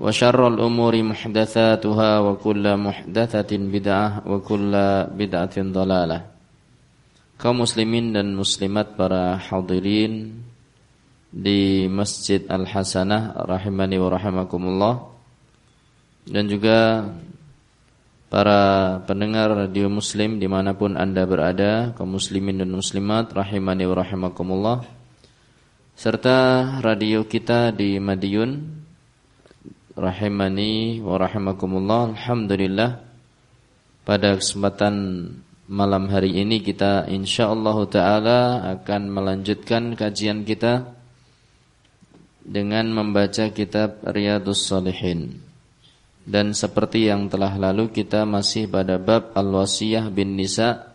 وشر الأمور محدثاتها وكل محدثة بدعة وكل بدعة ضلالة kaum muslimin dan muslimat para hadirin di Masjid Al-Hasanah rahimani wa rahimakumullah dan juga para pendengar radio muslim dimanapun anda berada kaum muslimin dan muslimat rahimani wa rahimakumullah serta radio kita di Madiun rahimani wa rahimakumullah alhamdulillah pada kesempatan malam hari ini kita insyaallah taala akan melanjutkan kajian kita dengan membaca kitab Riyadhus Shalihin. Dan seperti yang telah lalu kita masih pada bab Al-Wasiyah bin Nisa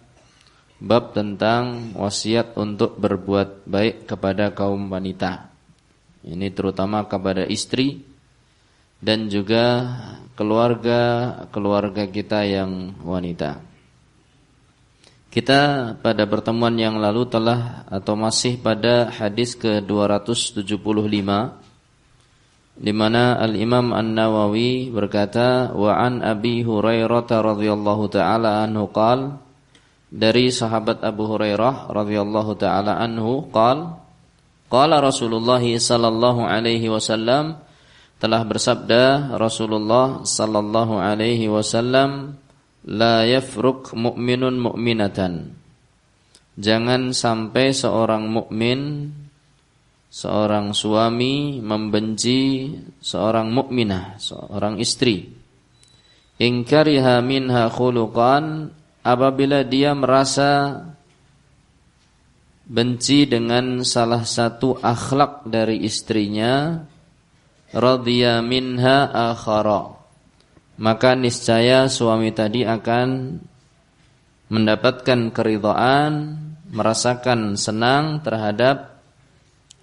bab tentang wasiat untuk berbuat baik kepada kaum wanita. Ini terutama kepada istri dan juga keluarga-keluarga kita yang wanita. Kita pada pertemuan yang lalu telah atau masih pada hadis ke-275 di mana Al-Imam An-Nawawi berkata wa an Abi Hurairah radhiyallahu taala anhu qal dari sahabat Abu Hurairah radhiyallahu taala anhu qal qala Rasulullah sallallahu alaihi wasallam telah bersabda Rasulullah sallallahu alaihi wasallam la yafruk mu'minun mu'minatan. Jangan sampai seorang mukmin seorang suami membenci seorang mukminah, seorang istri. In kariha minha khuluqan apabila dia merasa benci dengan salah satu akhlak dari istrinya radhiya minha akhara maka niscaya suami tadi akan mendapatkan keridhaan, merasakan senang terhadap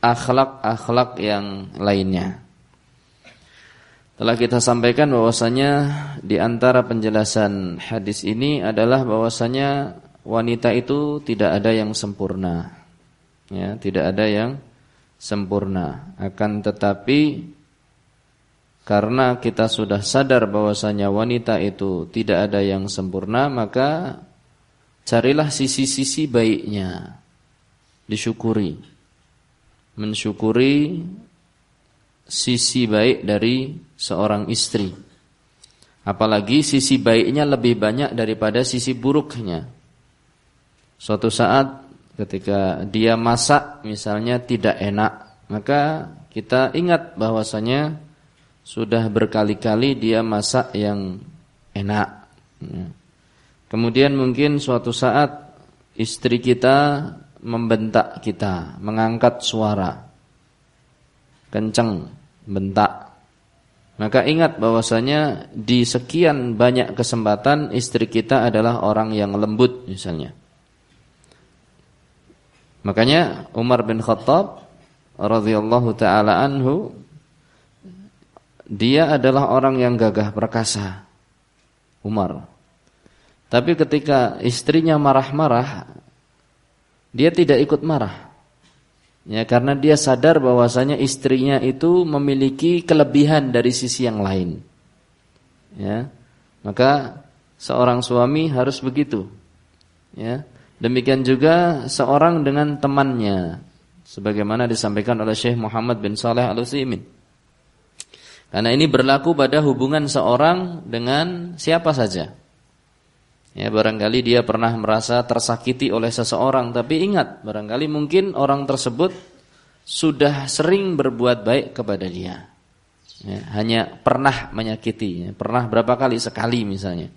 akhlak-akhlak yang lainnya. Telah kita sampaikan bahwasanya di antara penjelasan hadis ini adalah bahwasanya wanita itu tidak ada yang sempurna. Ya, tidak ada yang sempurna. Akan tetapi karena kita sudah sadar bahwasanya wanita itu tidak ada yang sempurna, maka carilah sisi-sisi baiknya. Disyukuri. Mensyukuri sisi baik dari seorang istri. Apalagi sisi baiknya lebih banyak daripada sisi buruknya. Suatu saat ketika dia masak misalnya tidak enak, maka kita ingat bahwasanya sudah berkali-kali dia masak yang enak. Ya. Kemudian mungkin suatu saat istri kita membentak kita, mengangkat suara. Kencang, bentak. Maka ingat bahwasanya di sekian banyak kesempatan istri kita adalah orang yang lembut misalnya. Makanya Umar bin Khattab radhiyallahu taala anhu dia adalah orang yang gagah perkasa. Umar. Tapi ketika istrinya marah-marah, dia tidak ikut marah. Ya, karena dia sadar bahwasanya istrinya itu memiliki kelebihan dari sisi yang lain. Ya. Maka seorang suami harus begitu. Ya. Demikian juga seorang dengan temannya sebagaimana disampaikan oleh Syekh Muhammad bin Saleh Al-Utsaimin. Karena ini berlaku pada hubungan seorang dengan siapa saja. Ya, barangkali dia pernah merasa tersakiti oleh seseorang, tapi ingat, barangkali mungkin orang tersebut sudah sering berbuat baik kepada dia. Ya, hanya pernah menyakiti, ya, pernah berapa kali sekali misalnya.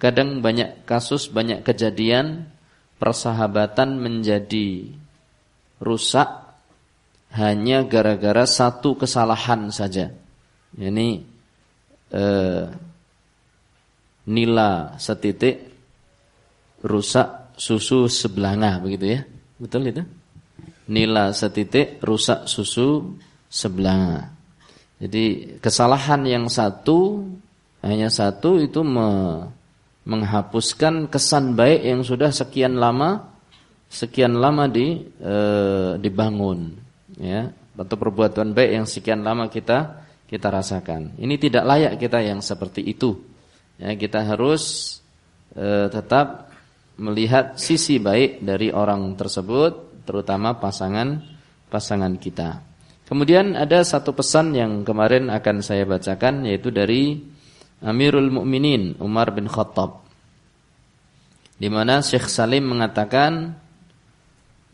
Kadang banyak kasus, banyak kejadian persahabatan menjadi rusak hanya gara-gara satu kesalahan saja. Ini eh, nila setitik rusak susu sebelanga begitu ya. Betul itu? Nila setitik rusak susu sebelanga. Jadi kesalahan yang satu hanya satu itu me, menghapuskan kesan baik yang sudah sekian lama sekian lama di e, dibangun ya atau perbuatan baik yang sekian lama kita kita rasakan. Ini tidak layak kita yang seperti itu. Ya, kita harus e, tetap melihat sisi baik dari orang tersebut, terutama pasangan pasangan kita. Kemudian ada satu pesan yang kemarin akan saya bacakan yaitu dari Amirul Mukminin Umar bin Khattab. Di mana Syekh Salim mengatakan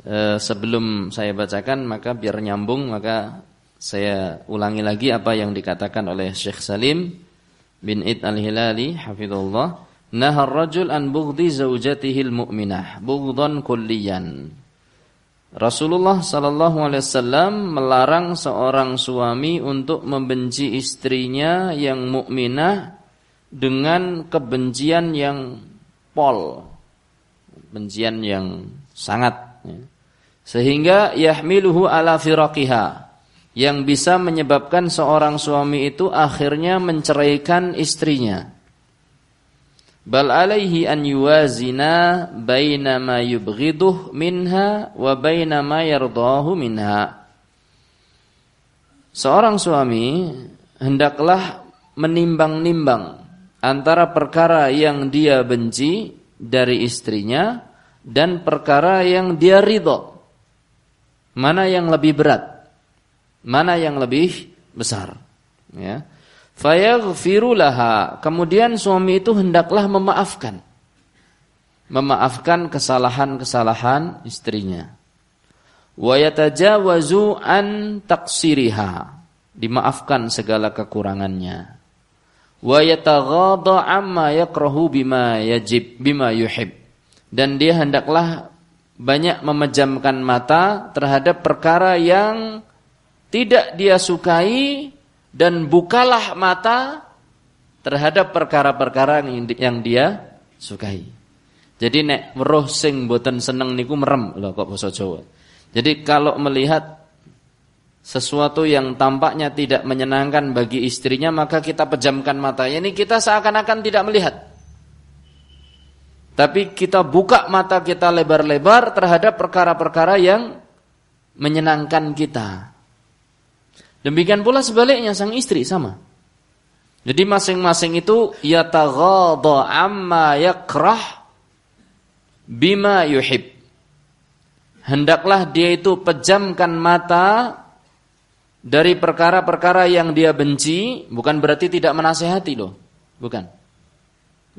e, sebelum saya bacakan maka biar nyambung maka saya ulangi lagi apa yang dikatakan oleh Syekh Salim bin Id al-Hilali hafizullah nahar rajul an bughdi zaujatihi al-mu'minah bughdan kulliyan. Rasulullah sallallahu alaihi wasallam melarang seorang suami untuk membenci istrinya yang mukminah dengan kebencian yang pol kebencian yang sangat ya. sehingga yahmiluhu ala firaqiha yang bisa menyebabkan seorang suami itu akhirnya menceraikan istrinya. Bal alaihi an yuwazina baina ma yubghiduh minha wa baina ma yardahu minha. Seorang suami hendaklah menimbang-nimbang antara perkara yang dia benci dari istrinya dan perkara yang dia ridho. Mana yang lebih berat? Mana yang lebih besar? Ya. Fayaghfiru laha. Kemudian suami itu hendaklah memaafkan. Memaafkan kesalahan-kesalahan istrinya. Wa yatajawazu an taqsiriha. Dimaafkan segala kekurangannya. Wa yataghadha amma yakrahu bima yajib bima yuhib. Dan dia hendaklah banyak memejamkan mata terhadap perkara yang tidak dia sukai dan bukalah mata terhadap perkara-perkara yang dia sukai. Jadi nek weruh sing boten seneng niku merem lho kok basa Jawa. Jadi kalau melihat sesuatu yang tampaknya tidak menyenangkan bagi istrinya maka kita pejamkan mata. Ini kita seakan-akan tidak melihat. Tapi kita buka mata kita lebar-lebar terhadap perkara-perkara yang menyenangkan kita. Demikian pula sebaliknya sang istri sama. Jadi masing-masing itu yataghadha amma yakrah bima yuhib. Hendaklah dia itu pejamkan mata dari perkara-perkara yang dia benci, bukan berarti tidak menasehati loh. Bukan.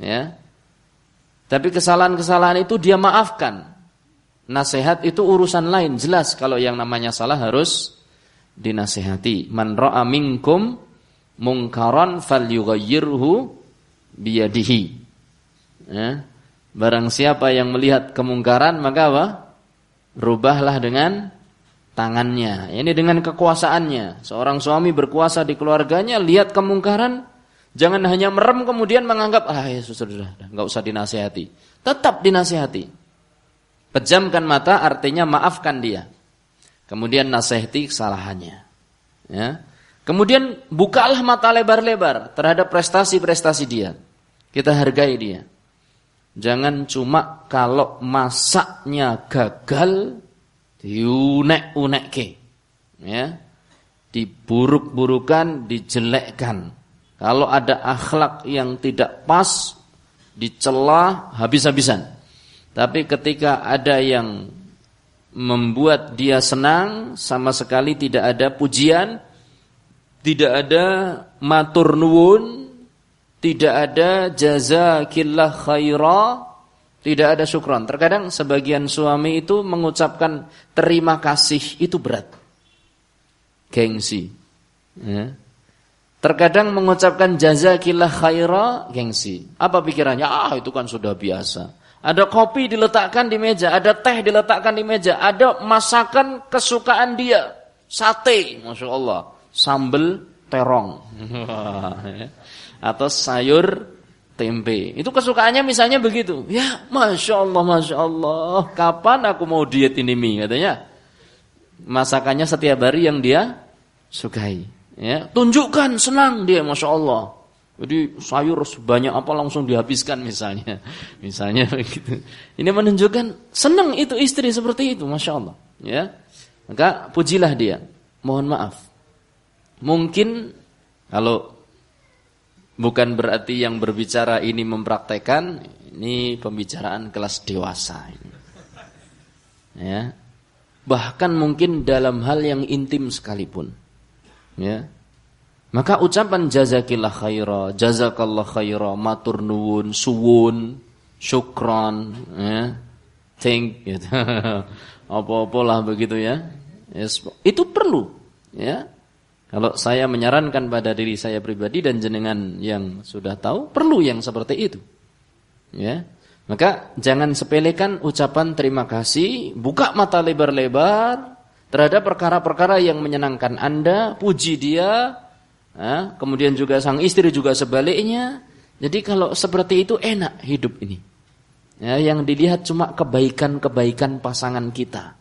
Ya. Tapi kesalahan-kesalahan itu dia maafkan. Nasihat itu urusan lain, jelas kalau yang namanya salah harus dinasihati. Man ra'a minkum mungkaran falyughayyirhu biyadihi. Ya. Barang siapa yang melihat kemungkaran maka apa? Rubahlah dengan tangannya. Ini dengan kekuasaannya. Seorang suami berkuasa di keluarganya lihat kemungkaran jangan hanya merem kemudian menganggap ah ya sudah enggak usah dinasihati. Tetap dinasihati. Pejamkan mata artinya maafkan dia. Kemudian nasihati kesalahannya. Ya. Kemudian bukalah mata lebar-lebar terhadap prestasi-prestasi dia. Kita hargai dia. Jangan cuma kalau masaknya gagal diunek-unekke. Ya. Diburuk-burukan, dijelekkan. Kalau ada akhlak yang tidak pas, dicela habis-habisan. Tapi ketika ada yang membuat dia senang, sama sekali tidak ada pujian, tidak ada matur nuwun, tidak ada jazakillah khaira, tidak ada syukron. Terkadang sebagian suami itu mengucapkan terima kasih itu berat. Gengsi. Ya. Terkadang mengucapkan jazakillah khaira gengsi. Apa pikirannya? Ah, itu kan sudah biasa. Ada kopi diletakkan di meja, ada teh diletakkan di meja, ada masakan kesukaan dia, sate, masya Allah, sambal terong, atau sayur tempe. Itu kesukaannya misalnya begitu. Ya, masya Allah, masya Allah. Kapan aku mau diet ini mie katanya? Masakannya setiap hari yang dia sukai. Ya, tunjukkan senang dia, masya Allah. Jadi sayur sebanyak apa langsung dihabiskan misalnya. Misalnya begitu. Ini menunjukkan senang itu istri seperti itu, Masya Allah. Ya. Maka pujilah dia. Mohon maaf. Mungkin kalau bukan berarti yang berbicara ini mempraktekkan, ini pembicaraan kelas dewasa. Ya. Bahkan mungkin dalam hal yang intim sekalipun. Ya. Maka ucapan jazakillah khaira, jazakallah khaira, matur nuwun, suwun, syukran, ya, thank gitu. Apa-apalah begitu ya. Yes, itu perlu, ya. Kalau saya menyarankan pada diri saya pribadi dan jenengan yang sudah tahu, perlu yang seperti itu. Ya. Maka jangan sepelekan ucapan terima kasih, buka mata lebar-lebar terhadap perkara-perkara yang menyenangkan Anda, puji dia, Kemudian juga sang istri juga sebaliknya. Jadi kalau seperti itu enak hidup ini. Ya, yang dilihat cuma kebaikan-kebaikan pasangan kita.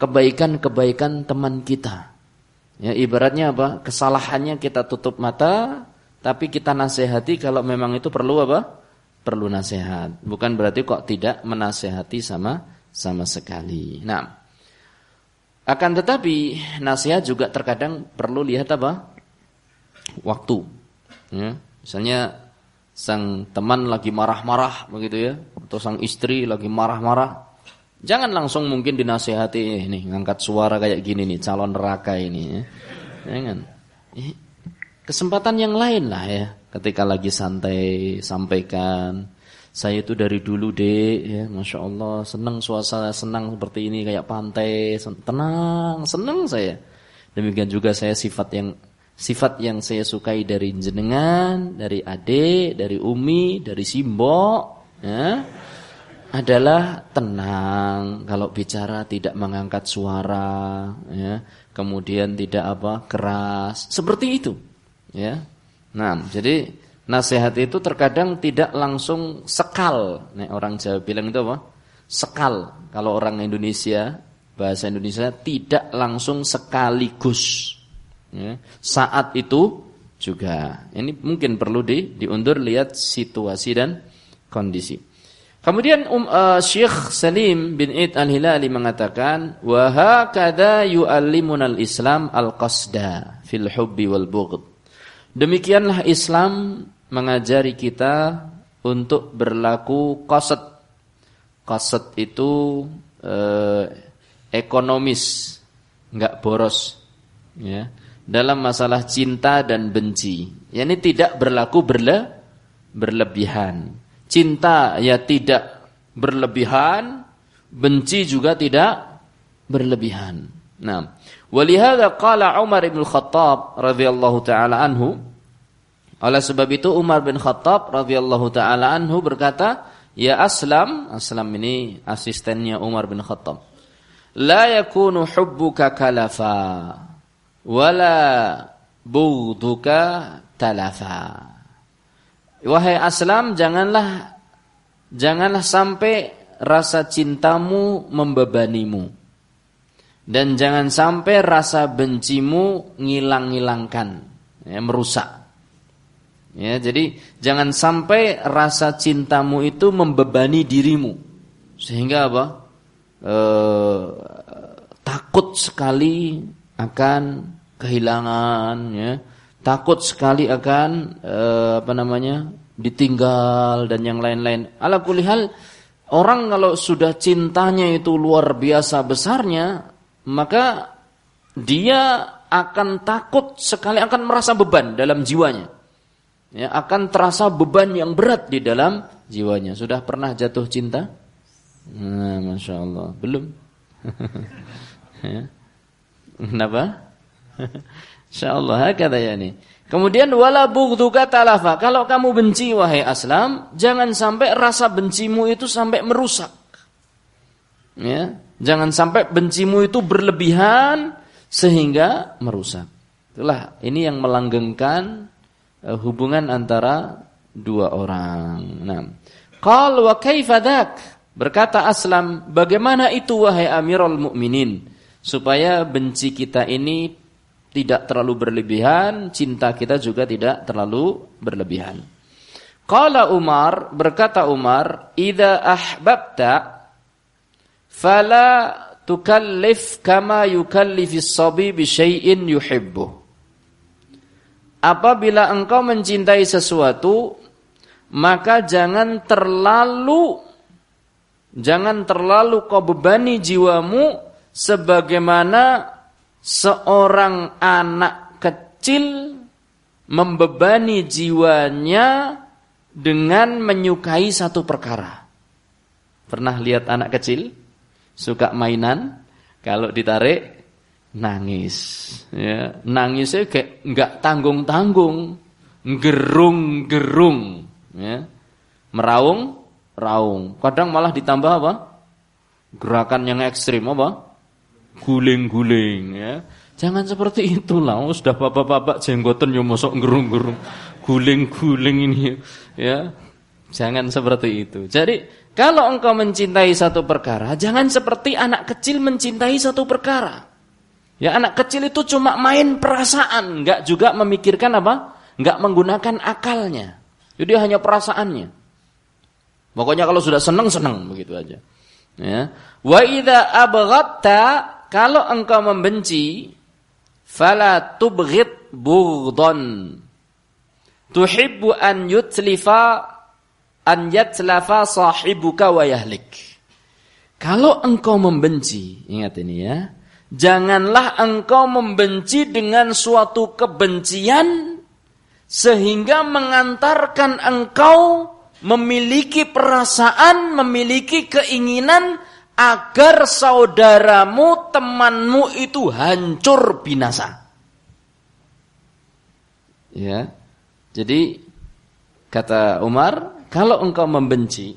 Kebaikan-kebaikan teman kita. Ya, ibaratnya apa? Kesalahannya kita tutup mata, tapi kita nasihati kalau memang itu perlu apa? Perlu nasihat. Bukan berarti kok tidak menasehati sama sama sekali. Nah, akan tetapi nasihat juga terkadang perlu lihat apa? Waktu. Ya. Misalnya sang teman lagi marah-marah begitu ya, atau sang istri lagi marah-marah, jangan langsung mungkin dinasehati ini ngangkat suara kayak gini nih calon neraka ini ya. Jangan. Kesempatan yang lain lah ya, ketika lagi santai sampaikan saya itu dari dulu deh ya masya Allah senang suasana senang seperti ini kayak pantai tenang senang saya demikian juga saya sifat yang Sifat yang saya sukai dari jenengan, dari ade, dari umi, dari simbo, ya, adalah tenang. Kalau bicara tidak mengangkat suara, ya, kemudian tidak apa keras, seperti itu, ya. Nah, jadi nasihat itu terkadang tidak langsung sekal. Nih, orang Jawa bilang itu apa? Sekal. Kalau orang Indonesia, bahasa Indonesia tidak langsung sekaligus. Ya. Saat itu juga. Ini mungkin perlu di, diundur lihat situasi dan kondisi. Kemudian um, uh, Syekh Salim bin Id Al-Hilali mengatakan, "Wa hakadha yu'allimuna al-Islam al-qasda fil hubbi wal bughd." Demikianlah Islam mengajari kita untuk berlaku qasad. Qasad itu eh, ekonomis, enggak boros, ya dalam masalah cinta dan benci. Ya ini tidak berlaku berle berlebihan. Cinta ya tidak berlebihan, benci juga tidak berlebihan. Nah, walihada qala Umar bin Khattab radhiyallahu taala anhu oleh sebab itu Umar bin Khattab radhiyallahu taala anhu berkata, "Ya Aslam, Aslam ini asistennya Umar bin Khattab. La yakunu hubbuka kalafa." Wala bughduka talafa. Wahai Aslam, janganlah janganlah sampai rasa cintamu membebanimu. Dan jangan sampai rasa bencimu ngilang-ngilangkan, ya, merusak. Ya, jadi jangan sampai rasa cintamu itu membebani dirimu. Sehingga apa? E, takut sekali akan kehilangan ya. Takut sekali akan e, apa namanya? ditinggal dan yang lain-lain. Ala kulihal orang kalau sudah cintanya itu luar biasa besarnya, maka dia akan takut sekali akan merasa beban dalam jiwanya ya, akan terasa beban yang berat di dalam jiwanya. Sudah pernah jatuh cinta? Nah, masya Allah, belum. ya. Kenapa? Insya Allah, kata ya ini. Kemudian wala bughduka talafa. Kalau kamu benci wahai Aslam, jangan sampai rasa bencimu itu sampai merusak. Ya, jangan sampai bencimu itu berlebihan sehingga merusak. Itulah ini yang melanggengkan Eh, hubungan antara dua orang. Nah, qal wa Berkata Aslam, bagaimana itu wahai Amirul Mukminin supaya benci kita ini tidak terlalu berlebihan, cinta kita juga tidak terlalu berlebihan. Qala Umar, berkata Umar, "Idza ahbabta fala tukallif kama yukallifis sabi bi syai'in yuhibbuh." apabila engkau mencintai sesuatu maka jangan terlalu jangan terlalu kau bebani jiwamu sebagaimana seorang anak kecil membebani jiwanya dengan menyukai satu perkara. Pernah lihat anak kecil suka mainan, kalau ditarik nangis. Ya nangisnya kayak nggak tanggung tanggung gerung gerung ya meraung raung. Kadang malah ditambah apa? Gerakan yang ekstrim apa guling guling ya jangan seperti itulah oh, sudah bapak bapak jenggotan yang mosok gerung gerung guling guling ini ya jangan seperti itu jadi kalau engkau mencintai satu perkara jangan seperti anak kecil mencintai satu perkara Ya anak kecil itu cuma main perasaan, nggak juga memikirkan apa? Nggak menggunakan akalnya. Jadi hanya perasaannya. Pokoknya kalau sudah senang senang begitu aja. Ya. Wa idza abghadta kalau engkau membenci fala tubghid bughdhan. Tuhibbu an yutlifa an yatlafa sahibuka wa yahlik. Kalau engkau membenci, ingat ini ya. Janganlah engkau membenci dengan suatu kebencian sehingga mengantarkan engkau memiliki perasaan, memiliki keinginan agar saudaramu, temanmu itu hancur binasa. Ya. Jadi kata Umar, kalau engkau membenci,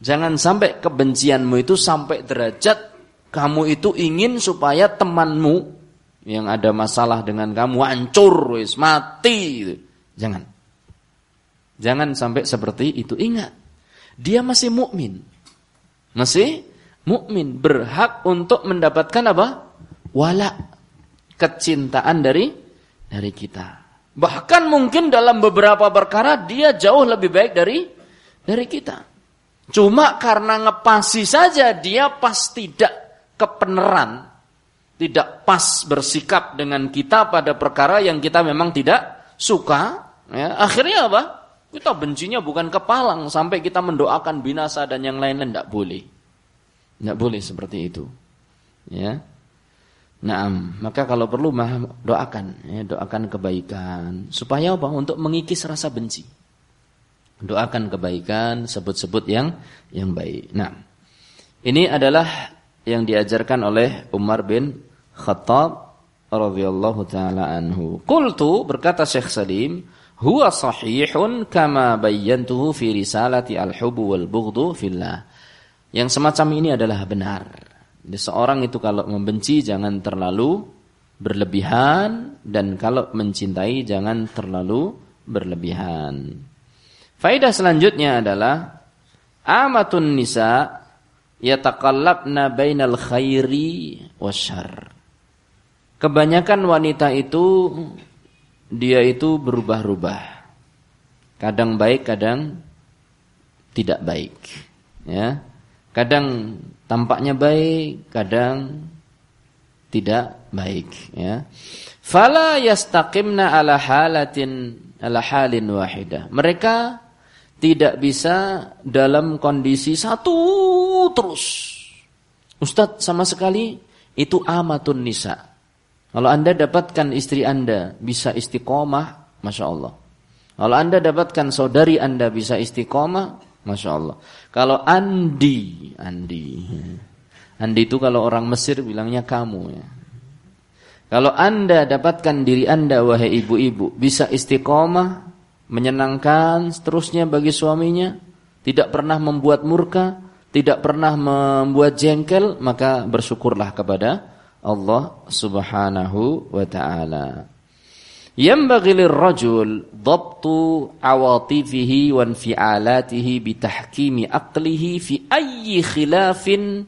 jangan sampai kebencianmu itu sampai derajat kamu itu ingin supaya temanmu yang ada masalah dengan kamu hancur, wis mati. Jangan. Jangan sampai seperti itu. Ingat, dia masih mukmin. Masih mukmin, berhak untuk mendapatkan apa? Wala, kecintaan dari dari kita. Bahkan mungkin dalam beberapa perkara dia jauh lebih baik dari dari kita. Cuma karena ngepasi saja dia pas tidak kepeneran, tidak pas bersikap dengan kita pada perkara yang kita memang tidak suka, ya, akhirnya apa? Kita bencinya bukan kepalang sampai kita mendoakan binasa dan yang lain-lain tidak boleh. Tidak boleh seperti itu. Ya. Nah, maka kalau perlu mah doakan, ya, doakan kebaikan supaya apa? Untuk mengikis rasa benci. Doakan kebaikan, sebut-sebut yang yang baik. Nah, ini adalah yang diajarkan oleh Umar bin Khattab radhiyallahu taala anhu. Qultu berkata Syekh Salim, huwa sahihun kama bayyantuhu fi risalati al-hubbu wal bughdu fillah. Yang semacam ini adalah benar. Jadi seorang itu kalau membenci jangan terlalu berlebihan dan kalau mencintai jangan terlalu berlebihan. Faidah selanjutnya adalah amatun nisa yataqallabna bainal khairi wasyarr. Kebanyakan wanita itu dia itu berubah-ubah. Kadang baik, kadang tidak baik. Ya. Kadang tampaknya baik, kadang tidak baik, ya. Fala yastaqimna ala halatin ala halin wahidah. Mereka tidak bisa dalam kondisi satu terus. Ustadz sama sekali itu amatun nisa. Kalau anda dapatkan istri anda bisa istiqomah, masya Allah. Kalau anda dapatkan saudari anda bisa istiqomah, masya Allah. Kalau Andi, Andi, Andi itu kalau orang Mesir bilangnya kamu ya. Kalau anda dapatkan diri anda wahai ibu-ibu bisa istiqomah, menyenangkan seterusnya bagi suaminya, tidak pernah membuat murka, tidak pernah membuat jengkel, maka bersyukurlah kepada Allah Subhanahu wa taala. Yanbaghi lirrajul dhabtu awatifihi wa infi'alatihi bitahkimi aqlihi fi ayyi khilafin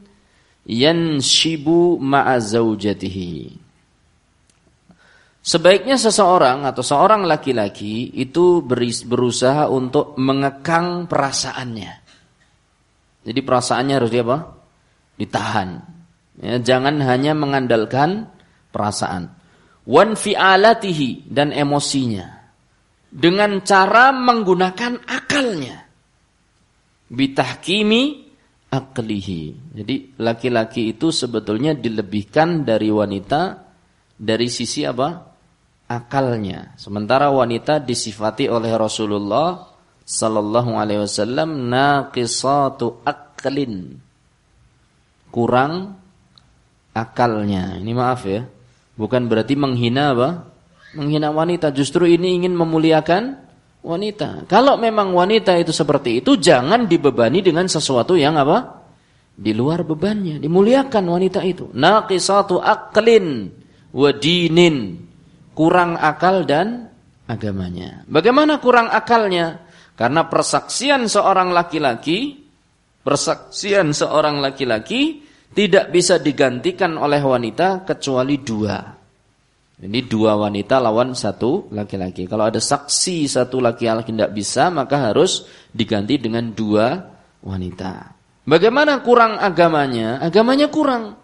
yanshibu ma'a zawjatihi. Sebaiknya seseorang atau seorang laki-laki itu berusaha untuk mengekang perasaannya. Jadi perasaannya harus apa? Ditahan. Ya, jangan hanya mengandalkan perasaan. Wan fi'alatihi dan emosinya. Dengan cara menggunakan akalnya. Bitahkimi aklihi. Jadi laki-laki itu sebetulnya dilebihkan dari wanita dari sisi apa? akalnya. Sementara wanita disifati oleh Rasulullah sallallahu alaihi wasallam naqisatu aklin. Kurang akalnya. Ini maaf ya. Bukan berarti menghina apa? Menghina wanita. Justru ini ingin memuliakan wanita. Kalau memang wanita itu seperti itu, jangan dibebani dengan sesuatu yang apa? Di luar bebannya. Dimuliakan wanita itu. Naqisatu aklin wa dinin kurang akal dan agamanya. Bagaimana kurang akalnya? Karena persaksian seorang laki-laki, persaksian seorang laki-laki tidak bisa digantikan oleh wanita kecuali dua. Ini dua wanita lawan satu laki-laki. Kalau ada saksi satu laki-laki tidak bisa, maka harus diganti dengan dua wanita. Bagaimana kurang agamanya? Agamanya kurang.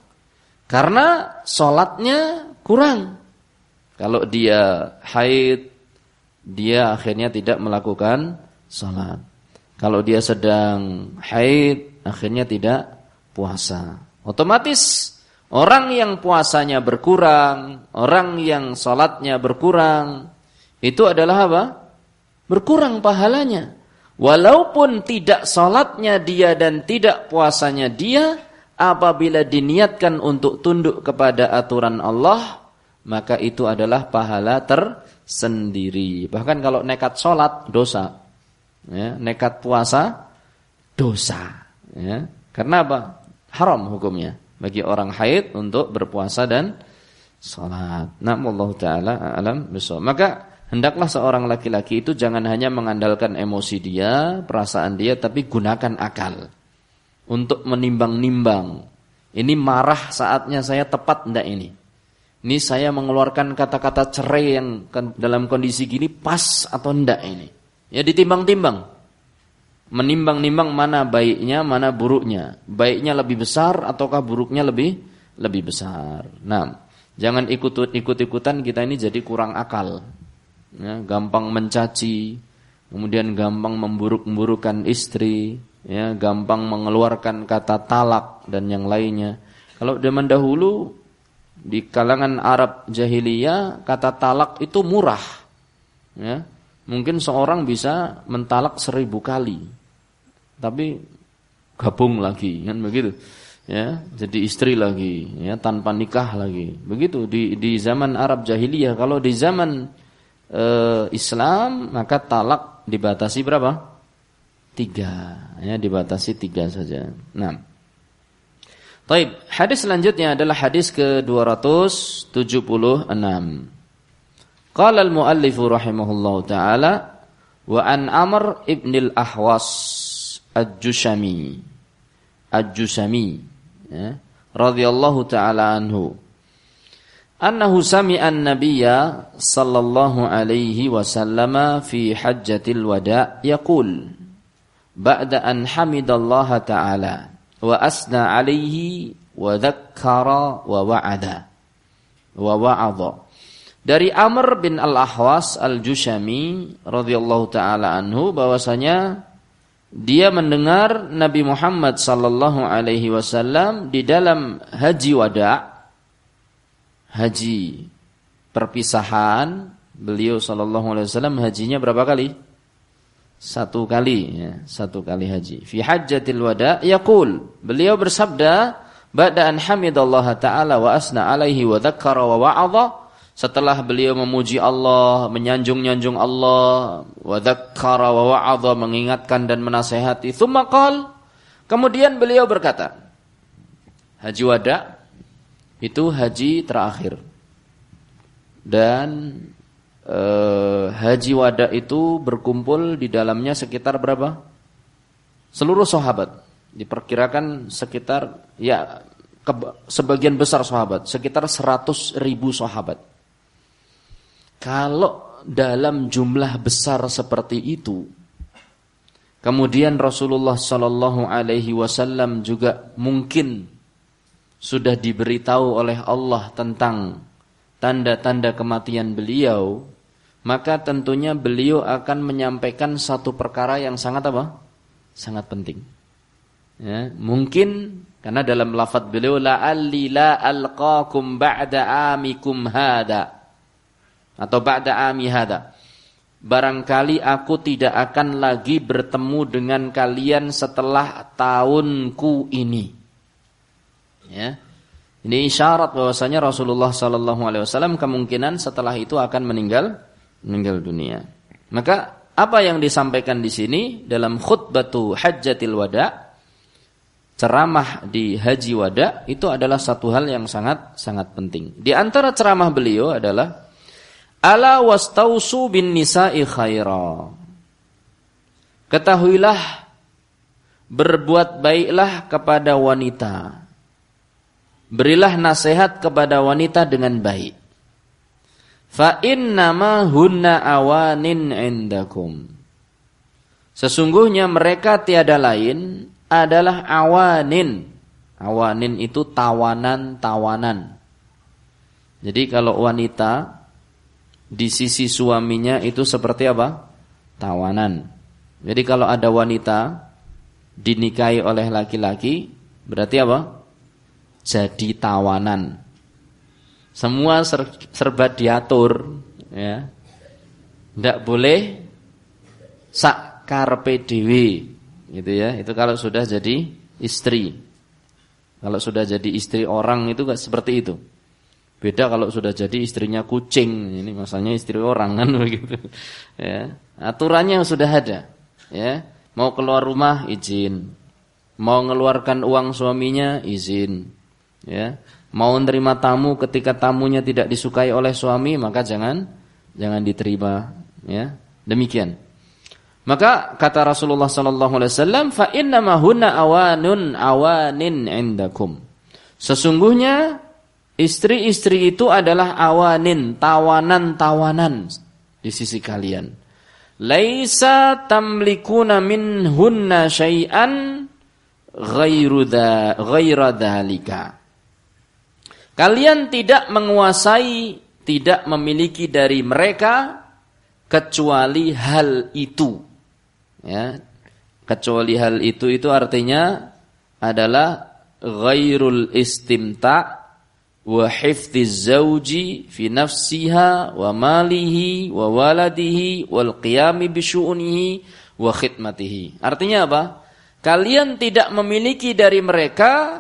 Karena sholatnya kurang. Kalau dia haid, dia akhirnya tidak melakukan salat. Kalau dia sedang haid, akhirnya tidak puasa. Otomatis orang yang puasanya berkurang, orang yang salatnya berkurang, itu adalah apa? Berkurang pahalanya. Walaupun tidak salatnya dia dan tidak puasanya dia, apabila diniatkan untuk tunduk kepada aturan Allah, maka itu adalah pahala tersendiri. Bahkan kalau nekat sholat dosa, ya, nekat puasa dosa. Ya. Karena apa? Haram hukumnya bagi orang haid untuk berpuasa dan. Nah, Allah Taala alam besok. Maka hendaklah seorang laki-laki itu jangan hanya mengandalkan emosi dia, perasaan dia, tapi gunakan akal untuk menimbang-nimbang. Ini marah saatnya saya tepat enggak ini? Ini saya mengeluarkan kata-kata cerai yang dalam kondisi gini pas atau enggak ini. Ya ditimbang-timbang. Menimbang-nimbang mana baiknya, mana buruknya. Baiknya lebih besar ataukah buruknya lebih lebih besar. Nah, jangan ikut-ikut-ikutan kita ini jadi kurang akal. Ya, gampang mencaci, kemudian gampang memburuk-burukan istri, ya, gampang mengeluarkan kata talak dan yang lainnya. Kalau zaman dahulu di kalangan Arab jahiliyah kata talak itu murah. Ya. Mungkin seorang bisa mentalak seribu kali. Tapi gabung lagi kan begitu. Ya, jadi istri lagi ya tanpa nikah lagi. Begitu di di zaman Arab jahiliyah. Kalau di zaman e, Islam maka talak dibatasi berapa? Tiga. Ya, dibatasi tiga saja. Nah. Taib, hadis selanjutnya adalah hadis ke-276. Qala al-muallif rahimahullahu taala wa an Amr ibn al-Ahwas Al-Jushami. Al-Jusami ya, radhiyallahu taala anhu. Annahu sami'an nabiyya sallallahu alaihi wasallam fi hajjatil wada' yaqul ba'da an hamidallaha ta'ala wa asna alaihi wa dhakkara wa wa'ada wa wa'adha. Dari Amr bin Al-Ahwas Al-Jushami radhiyallahu taala anhu bahwasanya dia mendengar Nabi Muhammad sallallahu alaihi wasallam di dalam haji wada haji perpisahan beliau sallallahu alaihi wasallam hajinya berapa kali? Satu kali ya, satu kali haji. Fi hajjatil wada yaqul, beliau bersabda ba'da an hamidallaha ta'ala wa asna alaihi wa dzakkara wa wa'adha setelah beliau memuji Allah, menyanjung-nyanjung Allah, wa dzakkara wa wa'adha mengingatkan dan menasehati, tsumma kemudian beliau berkata, Haji wada itu haji terakhir. Dan eh, haji wada itu berkumpul di dalamnya sekitar berapa? Seluruh sahabat. Diperkirakan sekitar ya sebagian besar sahabat, sekitar 100 ribu sahabat. Kalau dalam jumlah besar seperti itu, kemudian Rasulullah Shallallahu Alaihi Wasallam juga mungkin sudah diberitahu oleh Allah tentang tanda-tanda kematian beliau, maka tentunya beliau akan menyampaikan satu perkara yang sangat apa? Sangat penting. Ya, mungkin karena dalam lafaz beliau la la alqakum ba'da amikum hada atau ba'da ami hada. Barangkali aku tidak akan lagi bertemu dengan kalian setelah tahunku ini. Ya. Ini isyarat bahwasanya Rasulullah sallallahu alaihi wasallam kemungkinan setelah itu akan meninggal meninggal dunia. Maka apa yang disampaikan di sini dalam khutbatu hajjatil wada ceramah di haji wada itu adalah satu hal yang sangat sangat penting. Di antara ceramah beliau adalah Ala wastausu bin nisa'i khaira. Ketahuilah berbuat baiklah kepada wanita. Berilah nasihat kepada wanita dengan baik. Fa innama hunna awanin indakum. Sesungguhnya mereka tiada lain adalah awanin. Awanin itu tawanan-tawanan. Jadi kalau wanita di sisi suaminya itu seperti apa? Tawanan. Jadi kalau ada wanita dinikahi oleh laki-laki, berarti apa? Jadi tawanan. Semua serba diatur, ya. Tidak boleh sak karpe dewi, gitu ya. Itu kalau sudah jadi istri. Kalau sudah jadi istri orang itu seperti itu. Beda kalau sudah jadi istrinya kucing, ini masalahnya istri orang kan begitu. Ya, aturannya sudah ada. Ya, mau keluar rumah izin, mau mengeluarkan uang suaminya izin. Ya, mau menerima tamu ketika tamunya tidak disukai oleh suami maka jangan jangan diterima. Ya, demikian. Maka kata Rasulullah sallallahu alaihi wasallam, fa inna hunna awanun awanin indakum. Sesungguhnya Istri-istri itu adalah awanin, tawanan-tawanan di sisi kalian. Laisa tamlikuna minhunna syai'an ghairu. Kalian tidak menguasai, tidak memiliki dari mereka kecuali hal itu. Ya. Kecuali hal itu itu artinya adalah ghairul istimta' wa hifdhiz zawji fi nafsiha wa malihi wa waladihi wal qiyami bi syu'unihi wa khidmatihi. Artinya apa? Kalian tidak memiliki dari mereka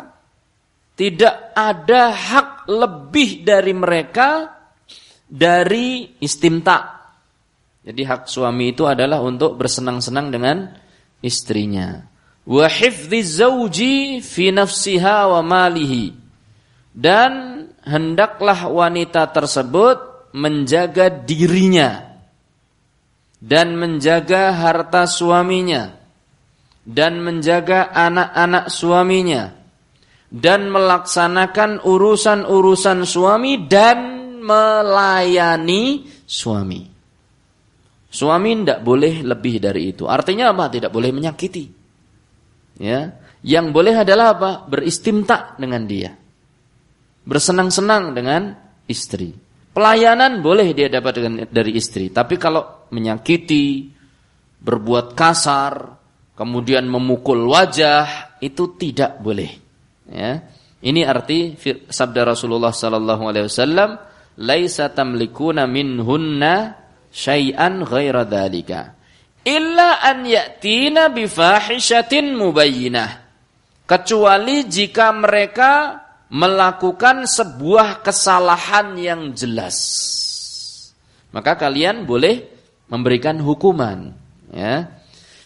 tidak ada hak lebih dari mereka dari istimta. Jadi hak suami itu adalah untuk bersenang-senang dengan istrinya. Wa hifdhiz zawji fi nafsiha wa malihi. Dan hendaklah wanita tersebut menjaga dirinya dan menjaga harta suaminya dan menjaga anak-anak suaminya dan melaksanakan urusan-urusan suami dan melayani suami. Suami tidak boleh lebih dari itu. Artinya apa? Tidak boleh menyakiti. Ya, yang boleh adalah apa? Beristimta dengan dia. Bersenang-senang dengan istri. Pelayanan boleh dia dapat dari istri, tapi kalau menyakiti, berbuat kasar, kemudian memukul wajah, itu tidak boleh. Ya. Ini arti sabda Rasulullah sallallahu alaihi wasallam, "Laisa tamlikuna minhunna syai'an ghaira dzalika." Illa an ya'tina bifahishatin mubayyinah. Kecuali jika mereka melakukan sebuah kesalahan yang jelas. Maka kalian boleh memberikan hukuman, ya.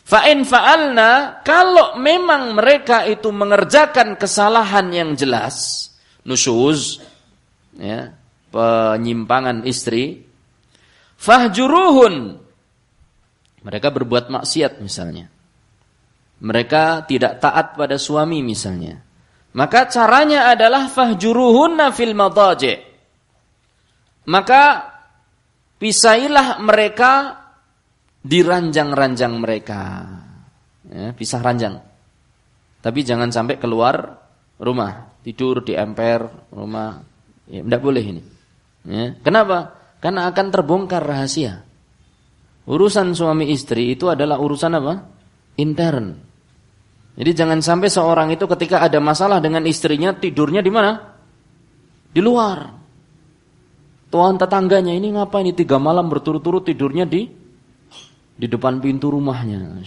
Fa'in fa'alna, kalau memang mereka itu mengerjakan kesalahan yang jelas, nusyuz, ya, penyimpangan istri, fahjuruhun, mereka berbuat maksiat misalnya. Mereka tidak taat pada suami misalnya. Maka caranya adalah fahjuruhunna fil madaji. Maka pisailah mereka di ranjang-ranjang mereka. Ya, pisah ranjang. Tapi jangan sampai keluar rumah, tidur di emper rumah. Ya, tidak boleh ini. Ya, kenapa? Karena akan terbongkar rahasia. Urusan suami istri itu adalah urusan apa? Intern. Jadi jangan sampai seorang itu ketika ada masalah dengan istrinya tidurnya di mana? Di luar. Tuan tetangganya ini ngapa ini tiga malam berturut-turut tidurnya di di depan pintu rumahnya.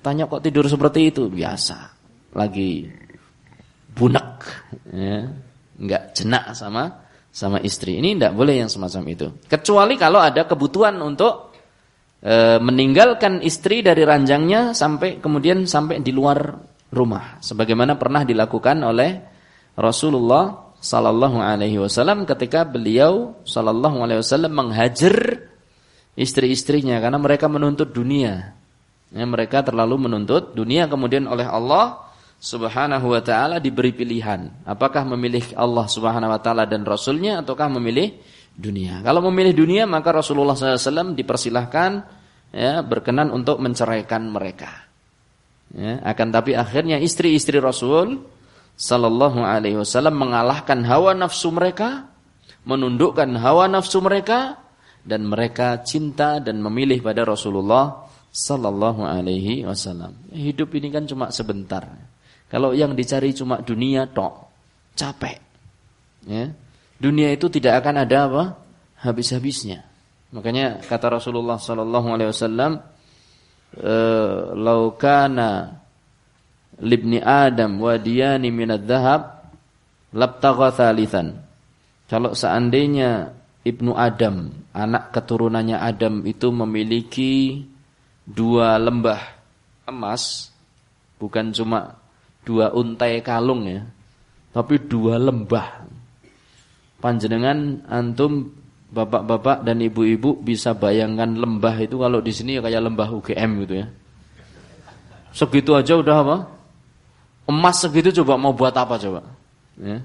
Tanya kok tidur seperti itu biasa. Lagi bunek, ya. nggak jenak sama sama istri. Ini tidak boleh yang semacam itu. Kecuali kalau ada kebutuhan untuk e, meninggalkan istri dari ranjangnya sampai kemudian sampai di luar rumah sebagaimana pernah dilakukan oleh Rasulullah sallallahu alaihi wasallam ketika beliau sallallahu alaihi wasallam menghajar istri-istrinya karena mereka menuntut dunia. Ya, mereka terlalu menuntut dunia kemudian oleh Allah Subhanahu wa taala diberi pilihan. Apakah memilih Allah Subhanahu wa taala dan rasulnya ataukah memilih dunia. Kalau memilih dunia maka Rasulullah SAW dipersilahkan ya, berkenan untuk menceraikan mereka. Ya, akan tapi akhirnya istri-istri Rasul Sallallahu Alaihi Wasallam mengalahkan hawa nafsu mereka, menundukkan hawa nafsu mereka, dan mereka cinta dan memilih pada Rasulullah Sallallahu Alaihi Wasallam. Hidup ini kan cuma sebentar. Kalau yang dicari cuma dunia tok, capek. Ya. Dunia itu tidak akan ada apa? Habis-habisnya. Makanya kata Rasulullah sallallahu alaihi wasallam, eh, "Lau kana libni Adam wadiyani minadz-dzahab labtagha thalithan." Kalau seandainya Ibnu Adam, anak keturunannya Adam itu memiliki dua lembah emas, bukan cuma dua untai kalung ya, tapi dua lembah panjenengan antum bapak-bapak dan ibu-ibu bisa bayangkan lembah itu kalau di sini ya kayak lembah UGM gitu ya. Segitu aja udah apa? Emas segitu coba mau buat apa coba? Ya.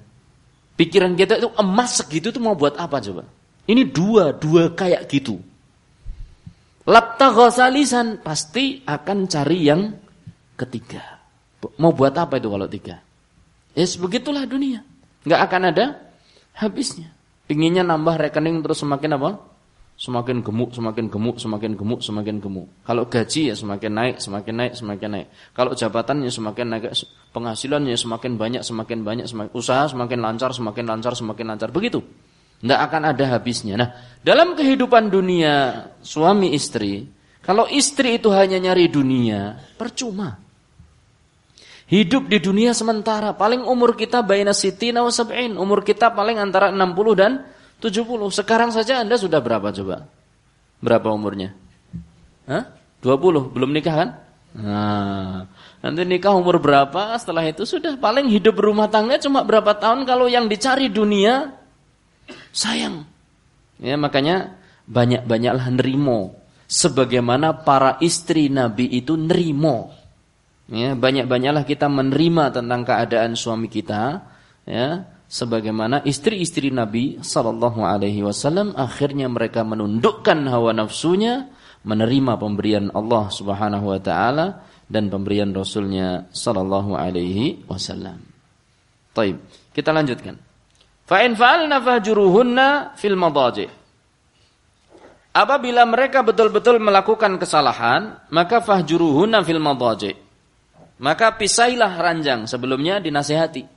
Pikiran kita itu emas segitu tuh mau buat apa coba? Ini dua, dua kayak gitu. Lapta ghasalisan pasti akan cari yang ketiga. Mau buat apa itu kalau tiga? Ya sebegitulah dunia. Nggak akan ada habisnya. Pinginnya nambah rekening terus semakin apa? Semakin gemuk, semakin gemuk, semakin gemuk, semakin gemuk. Kalau gaji ya semakin naik, semakin naik, semakin naik. Kalau jabatannya semakin naik, penghasilannya semakin banyak, semakin banyak, semakin, usaha semakin lancar, semakin lancar, semakin lancar. Begitu. Tidak akan ada habisnya. Nah, dalam kehidupan dunia suami istri, kalau istri itu hanya nyari dunia, percuma. Hidup di dunia sementara, paling umur kita baina sitina wa sab'in, umur kita paling antara 60 dan 70. Sekarang saja Anda sudah berapa coba? Berapa umurnya? Hah? 20, belum nikah kan? Nah, nanti nikah umur berapa? Setelah itu sudah paling hidup rumah tangga cuma berapa tahun kalau yang dicari dunia sayang. Ya, makanya banyak-banyaklah nerimo sebagaimana para istri Nabi itu nerimo Ya, banyak-banyaklah kita menerima tentang keadaan suami kita, ya, sebagaimana istri-istri Nabi sallallahu alaihi wasallam akhirnya mereka menundukkan hawa nafsunya, menerima pemberian Allah Subhanahu wa taala dan pemberian Rasulnya sallallahu alaihi wasallam. Taib, kita lanjutkan. Fa in fa'alna fil madaji. Apabila mereka betul-betul melakukan kesalahan, maka fahjuruhunna fil madaji maka pisailah ranjang sebelumnya dinasehati.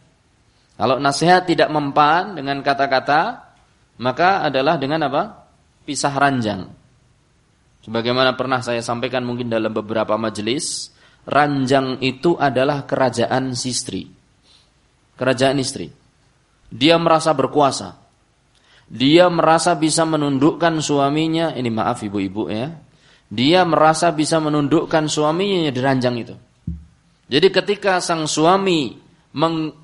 Kalau nasihat tidak mempan dengan kata-kata, maka adalah dengan apa? Pisah ranjang. Sebagaimana pernah saya sampaikan mungkin dalam beberapa majelis, ranjang itu adalah kerajaan istri. Kerajaan istri. Dia merasa berkuasa. Dia merasa bisa menundukkan suaminya, ini maaf ibu-ibu ya. Dia merasa bisa menundukkan suaminya di ranjang itu. Jadi ketika sang suami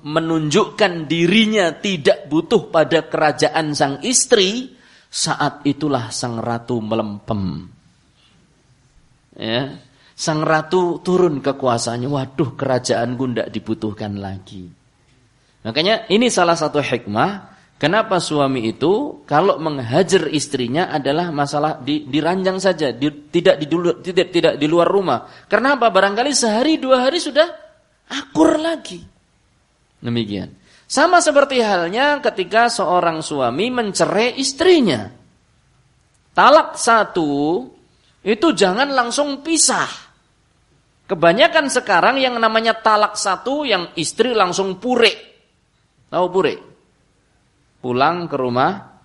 menunjukkan dirinya tidak butuh pada kerajaan sang istri, saat itulah sang ratu melempem. Ya, sang ratu turun kekuasaannya. Waduh, kerajaan tidak dibutuhkan lagi. Makanya ini salah satu hikmah Kenapa suami itu kalau menghajar istrinya adalah masalah di, diranjang saja, di, tidak di tidak tidak di luar rumah. Karena apa? Barangkali sehari dua hari sudah akur lagi. Demikian. Sama seperti halnya ketika seorang suami mencerai istrinya. Talak satu itu jangan langsung pisah. Kebanyakan sekarang yang namanya talak satu yang istri langsung pure. Tahu pure? Pulang ke rumah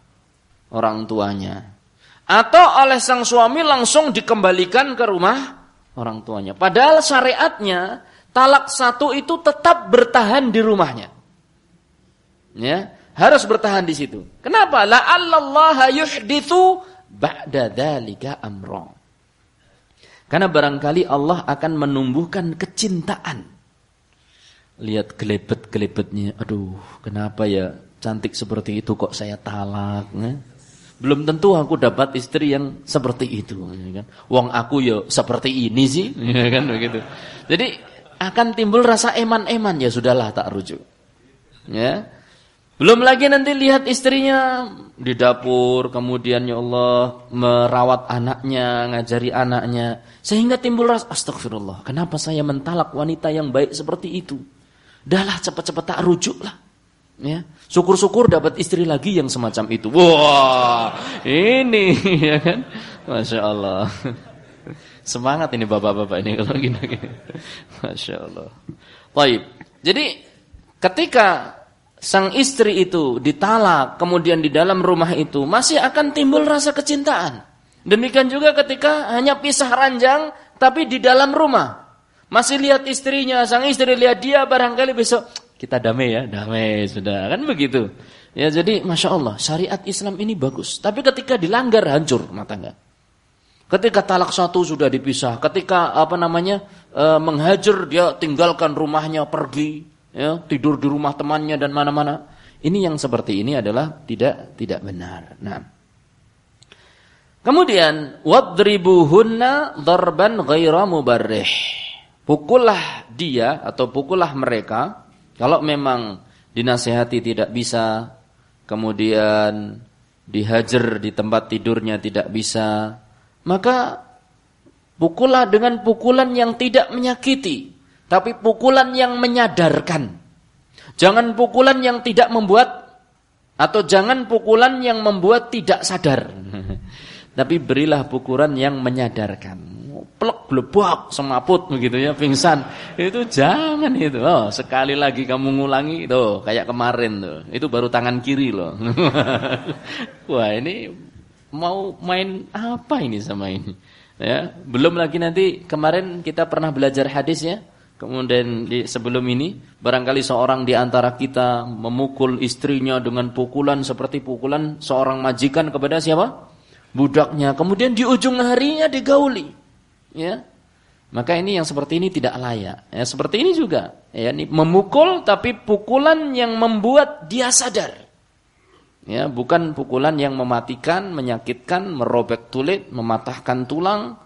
orang tuanya. Atau oleh sang suami langsung dikembalikan ke rumah orang tuanya. Padahal syariatnya talak satu itu tetap bertahan di rumahnya. Ya, harus bertahan di situ. Kenapa? La Allah yuhdithu ba'da dzalika amra. Karena barangkali Allah akan menumbuhkan kecintaan. Lihat gelebet-gelebetnya. Aduh, kenapa ya cantik seperti itu kok saya talak ya? belum tentu aku dapat istri yang seperti itu ya kan? Wong aku ya seperti ini sih ya kan begitu. Jadi akan timbul rasa eman-eman ya sudahlah tak rujuk ya. Belum lagi nanti lihat istrinya di dapur kemudian ya Allah merawat anaknya ngajari anaknya sehingga timbul rasa astagfirullah kenapa saya mentalak wanita yang baik seperti itu? Dahlah cepat-cepat tak rujuk lah Ya, syukur-syukur dapat istri lagi yang semacam itu. Wah, ini ya kan, masya Allah. Semangat ini bapak-bapak ini kalau gini, gini. masya Allah. Baik, jadi ketika sang istri itu ditalak, kemudian di dalam rumah itu masih akan timbul rasa kecintaan. Demikian juga ketika hanya pisah ranjang, tapi di dalam rumah masih lihat istrinya, sang istri lihat dia barangkali besok kita damai ya, damai sudah kan begitu. Ya jadi masya Allah syariat Islam ini bagus. Tapi ketika dilanggar hancur rumah tangga. Ketika talak satu sudah dipisah, ketika apa namanya e, menghajar dia tinggalkan rumahnya pergi, ya tidur di rumah temannya dan mana-mana. Ini yang seperti ini adalah tidak tidak benar. Nah. Kemudian wadribuhunna darban ghaira mubarrih. Pukullah dia atau pukullah mereka kalau memang dinasehati tidak bisa, kemudian dihajar di tempat tidurnya tidak bisa, maka pukullah dengan pukulan yang tidak menyakiti, tapi pukulan yang menyadarkan. Jangan pukulan yang tidak membuat atau jangan pukulan yang membuat tidak sadar. tapi berilah pukulan yang menyadarkan plek blebak semaput begitu ya pingsan. Itu jangan itu. Oh sekali lagi kamu ngulangi itu kayak kemarin tuh. Itu baru tangan kiri loh. Wah ini mau main apa ini sama ini? Ya belum lagi nanti kemarin kita pernah belajar hadis ya. Kemudian di, sebelum ini barangkali seorang di antara kita memukul istrinya dengan pukulan seperti pukulan seorang majikan kepada siapa? Budaknya. Kemudian di ujung harinya digauli ya. Maka ini yang seperti ini tidak layak. Ya seperti ini juga. Ya ini memukul tapi pukulan yang membuat dia sadar. Ya bukan pukulan yang mematikan menyakitkan merobek tulit mematahkan tulang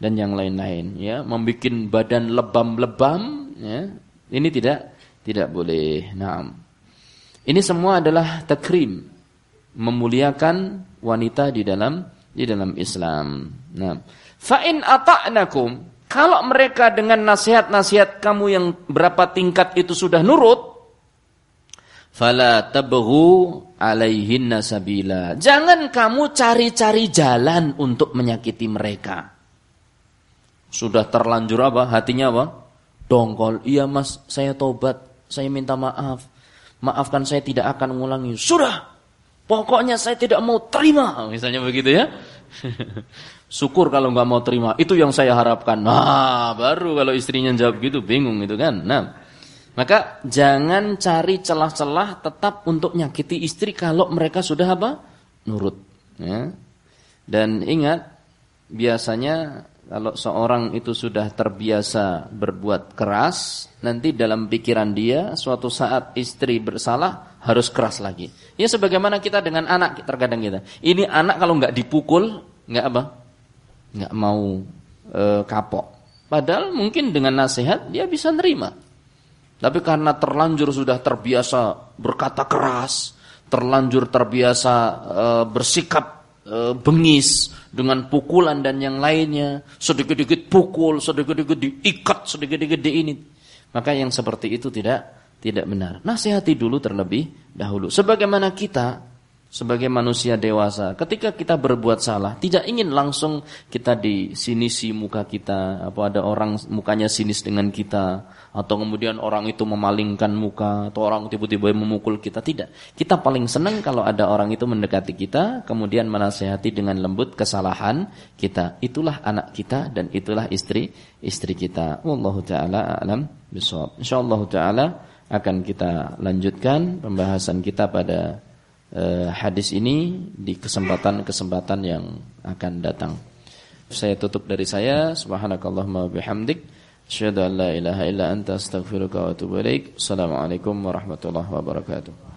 dan yang lain-lain. Ya membuat badan lebam-lebam. Ya ini tidak tidak boleh. Nah ini semua adalah takrim. Memuliakan wanita di dalam di dalam Islam. Nah fa in ata'nakum kalau mereka dengan nasihat-nasihat kamu yang berapa tingkat itu sudah nurut fala tabghu alaihinna sabila jangan kamu cari-cari jalan untuk menyakiti mereka sudah terlanjur apa? Hatinya apa? Dongkol. Iya mas, saya tobat. Saya minta maaf. Maafkan saya tidak akan mengulangi. Sudah. Pokoknya saya tidak mau terima. Misalnya begitu ya. Syukur kalau nggak mau terima. Itu yang saya harapkan. Nah, baru kalau istrinya jawab gitu bingung itu kan. Nah, maka jangan cari celah-celah tetap untuk nyakiti istri kalau mereka sudah apa? Nurut. Ya. Dan ingat, biasanya kalau seorang itu sudah terbiasa berbuat keras, nanti dalam pikiran dia suatu saat istri bersalah harus keras lagi. Ya sebagaimana kita dengan anak terkadang kita. Ini anak kalau nggak dipukul nggak apa? Nggak mau e, kapok. Padahal mungkin dengan nasihat dia bisa nerima. Tapi karena terlanjur sudah terbiasa berkata keras, terlanjur terbiasa e, bersikap e, bengis dengan pukulan dan yang lainnya, sedikit-sedikit pukul, sedikit-sedikit diikat, sedikit-sedikit di ini. Maka yang seperti itu tidak tidak benar. Nasihati dulu terlebih dahulu. Sebagaimana kita sebagai manusia dewasa, ketika kita berbuat salah, tidak ingin langsung kita disinisi muka kita, apa ada orang mukanya sinis dengan kita, atau kemudian orang itu memalingkan muka, atau orang tiba-tiba memukul kita, tidak. Kita paling senang kalau ada orang itu mendekati kita, kemudian menasehati dengan lembut kesalahan kita. Itulah anak kita dan itulah istri istri kita. Wallahu taala alam bisawab. Insyaallah taala akan kita lanjutkan pembahasan kita pada uh, hadis ini di kesempatan-kesempatan yang akan datang. Saya tutup dari saya. Subhanakallahumma bihamdik. Asyhadu an la ilaha illa anta astaghfiruka wa atubu ilaik. Assalamualaikum warahmatullahi wabarakatuh.